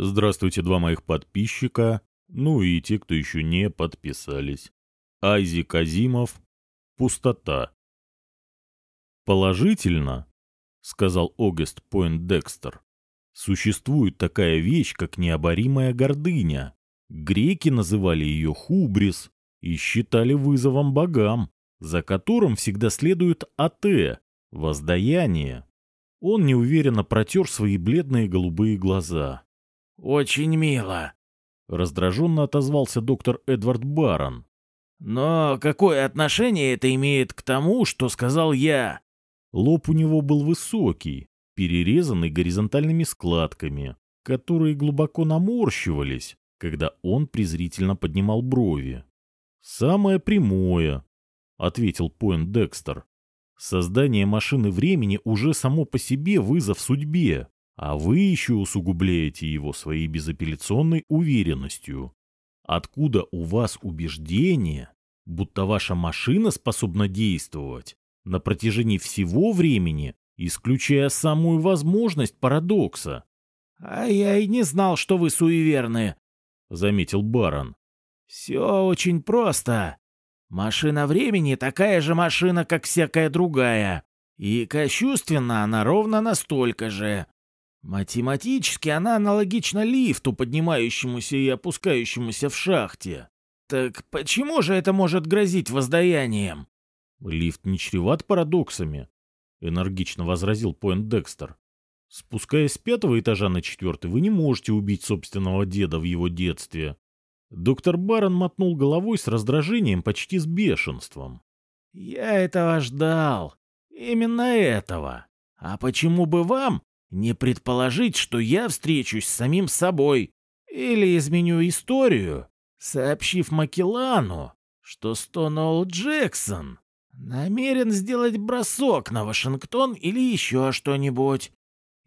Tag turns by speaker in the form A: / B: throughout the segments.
A: Здравствуйте, два моих подписчика, ну и те, кто еще не подписались. Айзи Казимов. Пустота. Положительно, сказал Огест Пойнт-Декстер, существует такая вещь, как необоримая гордыня. Греки называли ее хубрис и считали вызовом богам, за которым всегда следует ате, воздаяние. Он неуверенно протер свои бледные голубые глаза.
B: «Очень мило», —
A: раздраженно отозвался доктор Эдвард Барон.
B: «Но какое отношение это имеет к тому, что сказал я?»
A: Лоб у него был высокий, перерезанный горизонтальными складками, которые глубоко наморщивались, когда он презрительно поднимал брови. «Самое прямое», — ответил Пойнт Декстер. «Создание машины времени уже само по себе вызов судьбе, а вы еще усугубляете его своей безапелляционной уверенностью. Откуда у вас убеждение, будто ваша машина способна действовать на протяжении всего времени, исключая самую возможность парадокса?
B: — А я и не знал, что вы суеверны, — заметил барон. — Все очень просто. Машина времени такая же машина, как всякая другая. И кощувственна она ровно настолько же. Математически она аналогична лифту, поднимающемуся и опускающемуся в шахте. Так почему же это может грозить воздаянием?
A: Лифт не чреват парадоксами, энергично возразил Пойнт Декстер. Спускаясь с пятого этажа на четвертый, вы не можете убить собственного деда в его детстве. Доктор Барон мотнул головой с раздражением, почти с бешенством.
B: «Я этого ждал. Именно этого. А почему бы вам не предположить, что я встречусь с самим собой или изменю историю, сообщив Макелану, что Стонолл Джексон намерен сделать бросок на Вашингтон или еще что-нибудь.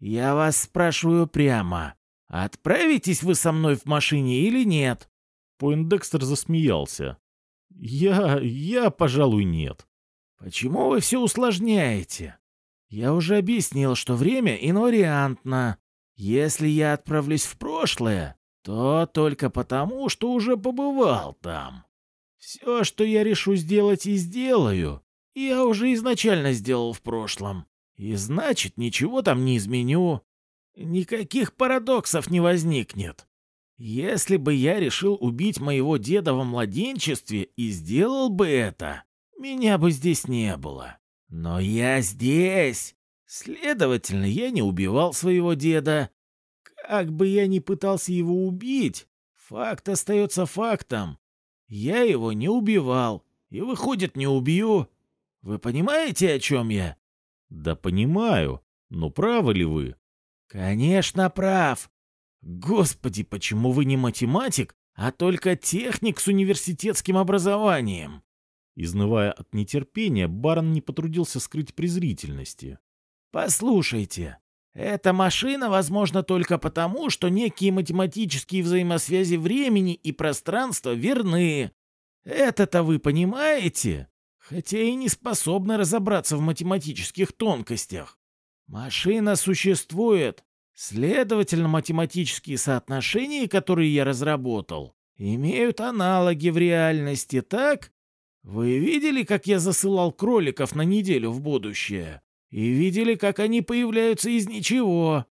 B: Я вас спрашиваю прямо, отправитесь вы со мной в машине или нет?»
A: Пойндекстер засмеялся. «Я... я, пожалуй, нет».
B: «Почему вы все усложняете? Я уже объяснил, что время инвариантно. Если я отправлюсь в прошлое, то только потому, что уже побывал там. Все, что я решу сделать и сделаю, я уже изначально сделал в прошлом. И значит, ничего там не изменю. Никаких парадоксов не возникнет. Если бы я решил убить моего деда во младенчестве и сделал бы это, меня бы здесь не было. Но я здесь. Следовательно, я не убивал своего деда. Как бы я ни пытался его убить, факт остается фактом. Я его не убивал, и, выходит, не убью. Вы понимаете, о чем я?
A: Да понимаю, но правы ли вы?
B: Конечно, прав. Господи, почему вы не математик, а только техник с университетским образованием?
A: Изнывая от нетерпения, барон не потрудился скрыть презрительности.
B: «Послушайте, эта машина возможна только потому, что некие математические взаимосвязи времени и пространства верны. Это-то вы понимаете? Хотя и не способны разобраться в математических тонкостях. Машина существует. Следовательно, математические соотношения, которые я разработал, имеют аналоги в реальности, так? Вы видели, как я засылал кроликов на неделю в будущее? И видели, как они появляются из ничего?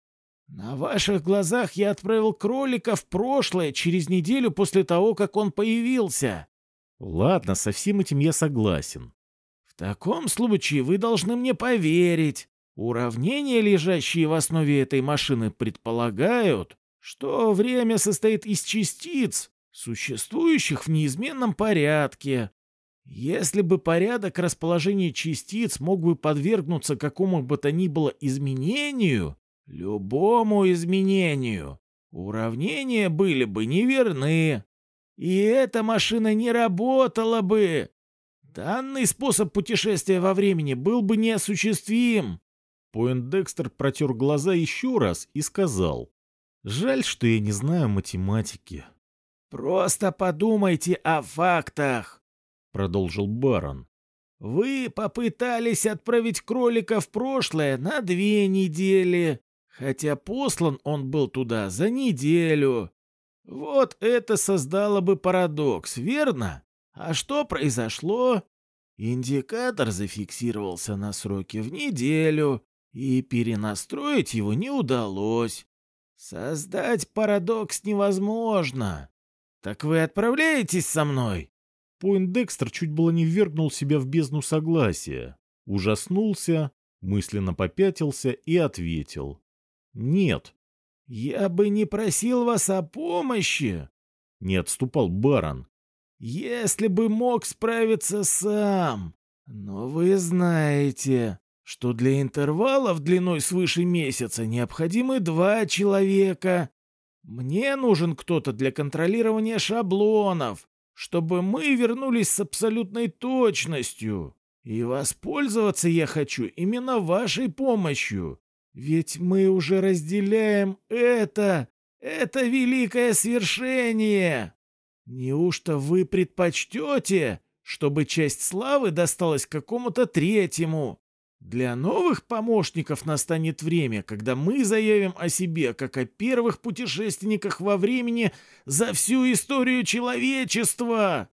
B: На ваших глазах я отправил кролика в прошлое через неделю после того, как он появился.
A: Ладно, со всем этим я согласен.
B: В таком случае вы должны мне поверить. Уравнения, лежащие в основе этой машины, предполагают, что время состоит из частиц, существующих в неизменном порядке, если бы порядок расположения частиц мог бы подвергнуться какому бы то ни было изменению, любому изменению, уравнения были бы неверны. И эта машина не работала бы. Данный способ путешествия во времени был бы неосуществим.
A: Пойндекстер протер глаза еще раз и сказал. «Жаль, что я не знаю математики».
B: «Просто подумайте о фактах. — продолжил барон. «Вы попытались отправить кролика в прошлое на две недели, Хотя послан он был туда за неделю. Вот это создало бы парадокс, верно? А что произошло? Индикатор зафиксировался на сроке в неделю, и перенастроить его не удалось. Создать парадокс невозможно. Так вы отправляетесь со мной?
A: Пойндекстер чуть было не ввергнул себя в бездну согласия. Ужаснулся, мысленно попятился и ответил. «Нет».
B: «Я бы не просил вас о помощи», —
A: не отступал барон.
B: «Если бы мог справиться сам. Но вы знаете, что для интервалов длиной свыше месяца необходимы два человека. Мне нужен кто-то для контролирования шаблонов, чтобы мы вернулись с абсолютной точностью. И воспользоваться я хочу именно вашей помощью. Ведь мы уже разделяем это, это великое свершение. Неужто вы предпочтете, чтобы часть славы досталась какому-то третьему? Для новых помощников настанет время, когда мы заявим о себе как о первых путешественниках во времени за всю историю человечества.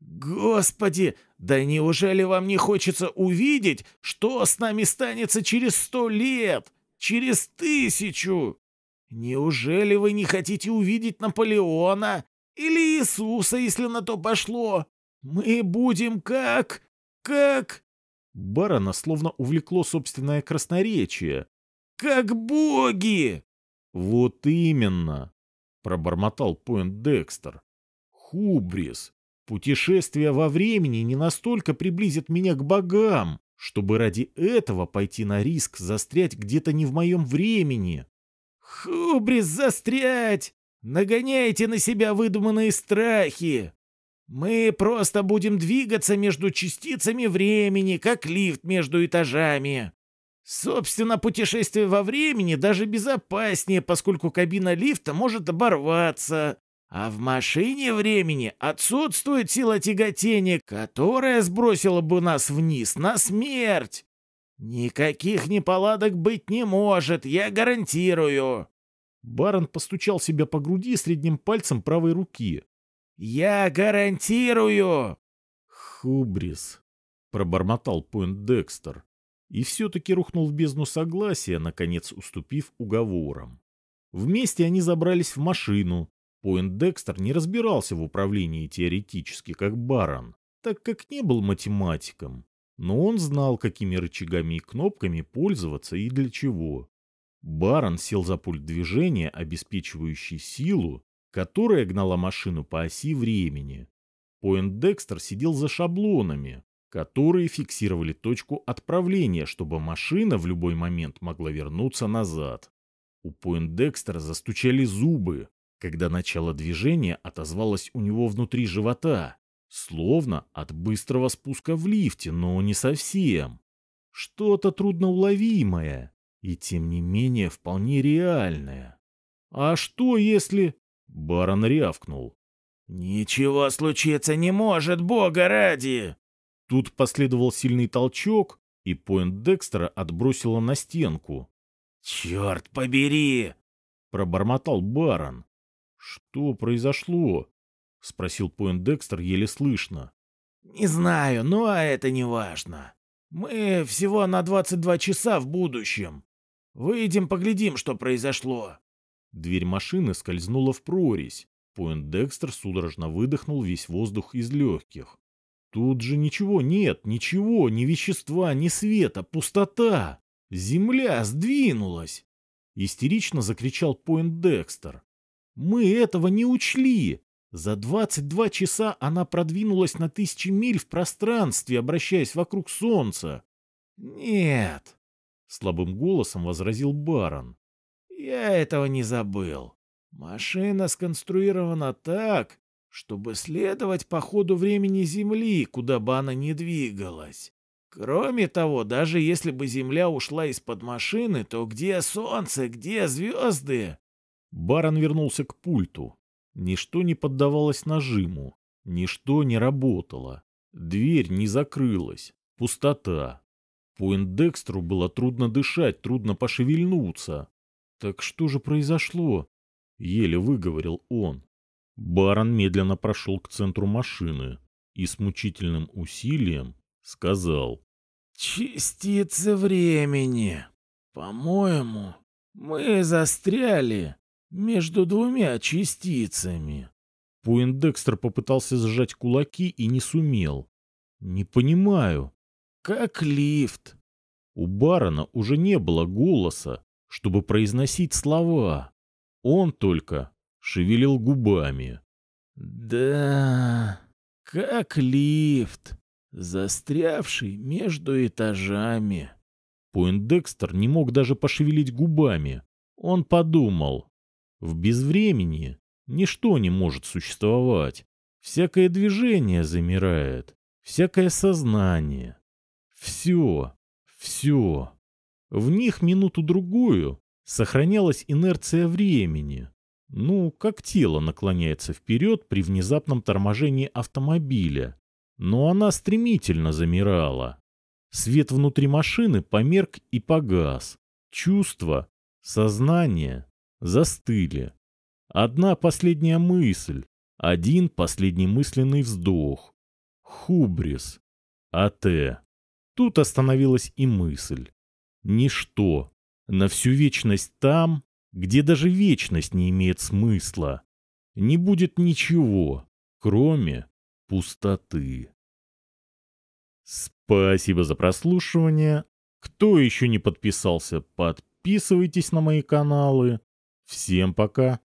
B: Господи, да неужели вам не хочется увидеть, что с нами станется через сто лет, через тысячу? Неужели вы не хотите увидеть Наполеона или Иисуса, если на то пошло? Мы будем как... как...
A: Барона словно увлекло собственное красноречие.
B: «Как боги!»
A: «Вот именно!» — пробормотал Пойнт Декстер. «Хубрис, путешествие во времени не настолько приблизит меня к богам, чтобы ради этого пойти на риск застрять где-то не в моем времени».
B: «Хубрис, застрять! Нагоняйте на себя выдуманные страхи! Мы просто будем двигаться между частицами времени, как лифт между этажами. Собственно, путешествие во времени даже безопаснее, поскольку кабина лифта может оборваться. А в машине времени отсутствует сила тяготения, которая сбросила бы нас вниз на смерть. Никаких неполадок быть не может, я гарантирую.
A: Барон постучал себя по груди средним пальцем правой руки.
B: «Я гарантирую!»
A: «Хубрис», — пробормотал Пойнт Декстер, и все-таки рухнул в бездну согласия, наконец уступив уговорам. Вместе они забрались в машину. Пойнт Декстер не разбирался в управлении теоретически, как барон, так как не был математиком, но он знал, какими рычагами и кнопками пользоваться и для чего. Барон сел за пульт движения, обеспечивающий силу, которая гнала машину по оси времени. Пойндекстер сидел за шаблонами, которые фиксировали точку отправления, чтобы машина в любой момент могла вернуться назад. У Пойндекстера застучали зубы, когда начало движения отозвалось у него внутри живота, словно от быстрого спуска в лифте, но не совсем. Что-то трудноуловимое и, тем не менее, вполне реальное. А что если... Барон рявкнул.
B: «Ничего случиться не может, бога ради!»
A: Тут последовал сильный толчок, и поинт Декстера отбросило на стенку.
B: «Черт побери!»
A: — пробормотал барон. «Что произошло?» — спросил поинт Декстер еле слышно.
B: «Не знаю, но это не важно. Мы всего на 22 часа в будущем. Выйдем поглядим, что произошло».
A: Дверь машины скользнула в прорезь. Пойндекстер судорожно выдохнул весь воздух из легких. Тут же ничего нет, ничего, ни вещества, ни света, пустота. Земля сдвинулась. Истерично закричал Пойндекстер. Мы этого не учли. За 22 часа она продвинулась на тысячи миль в пространстве, обращаясь вокруг Солнца.
B: Нет,
A: слабым голосом возразил барон.
B: Я этого не забыл. Машина сконструирована так, чтобы следовать по ходу времени Земли, куда бы она ни двигалась. Кроме того, даже если бы Земля ушла из-под машины, то где Солнце, где звезды?
A: Барон вернулся к пульту. Ничто не поддавалось нажиму, ничто не работало. Дверь не закрылась. Пустота. По индекстру было трудно дышать, трудно пошевельнуться. Так что же произошло? Еле выговорил он. Барон медленно прошел к центру машины и с мучительным усилием сказал.
B: «Частицы времени. По-моему, мы застряли между двумя частицами».
A: Пуэндекстер попытался сжать кулаки и не сумел. «Не понимаю».
B: «Как лифт».
A: У барона уже не было голоса, чтобы произносить слова. Он только шевелил губами.
B: «Да, как лифт, застрявший между этажами».
A: Пуэндекстер не мог даже пошевелить губами. Он подумал. В безвремени ничто не может существовать. Всякое движение замирает, всякое сознание. Все, все. В них минуту-другую сохранялась инерция времени. Ну, как тело наклоняется вперед при внезапном торможении автомобиля. Но она стремительно замирала. Свет внутри машины померк и погас. Чувства, сознание застыли. Одна последняя мысль, один последний мысленный вздох. Хубрис. АТ. Тут остановилась и мысль. Ничто. На всю вечность там, где даже вечность не имеет смысла. Не будет ничего, кроме пустоты. Спасибо за прослушивание. Кто еще не подписался, подписывайтесь на мои каналы. Всем пока.